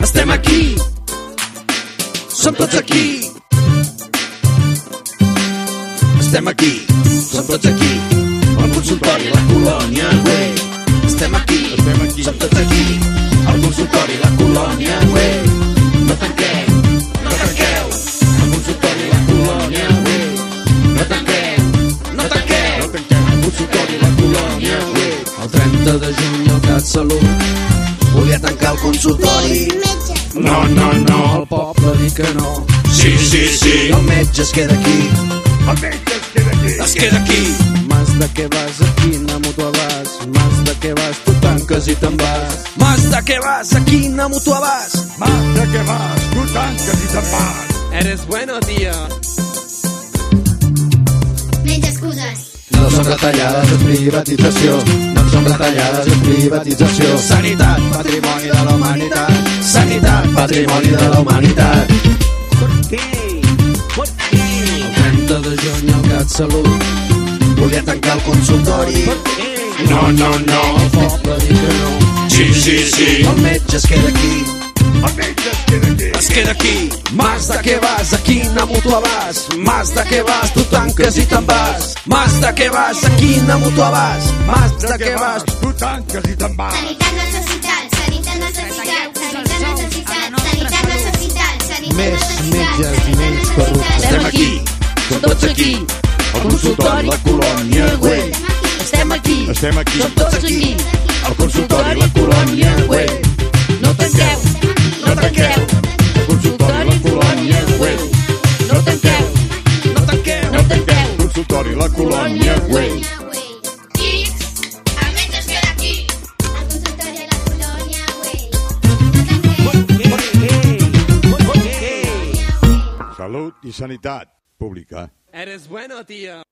Estem aquí. Som tots aquí. Estem aquí. Som tots aquí. El consultori, la colònia, güey. Estem aquí. Estem aquí. Som tots aquí. El consultori, la colònia, güey. No tanqueu. No tanqueu. El consultori, la colònia, güey. No tanqueu. No tanqueu. No tanqueu. El consultori, la colònia, güey. El 30 de juny el CatSalut volia tancar el consultori. No, no, no. El poble dir que no. Sí, sí, sí. El metge es queda aquí. El metge es queda aquí. Es queda aquí. Mas de què vas, a quina mútua vas? Mas de què vas, tu tanques i te'n vas. Mas de què vas, a quina mútua vas? Más de què vas, tu tanques i te'n vas. Eres bueno, tio. No són retallades, és privatització. No són retallades, és privatització. Sanitat, patrimoni de la humanitat. Sanitat, patrimoni de la humanitat. ¿Por qué? El 30 de juny el CatSalut volia tancar el consultori. ¿Por qué? No, no, no. El poble dir que no. Sí, sí, sí. El metge es queda aquí. El metge es queda aquí. Es queda aquí. Mas de què vas, a quina mútua vas? Mas de què vas, tu tanques i te'n vas. Mas de què vas, a quina mútua vas? Mas de què vas, tu tanques i te'n vas. Sanitat necessitat, sanitat necessitat, sanitat necessitat, sanitat necessitat, sanitat Més necessitat, metges i sanitat menys corruptes. necessitat. Estem aquí. Som tots aquí. El consultori, la colònia, güey. Estem aquí. Estem aquí. Som tots aquí. ¿Por qué? ¿Por qué? Salut i sanitat pública. Eres bueno, tio.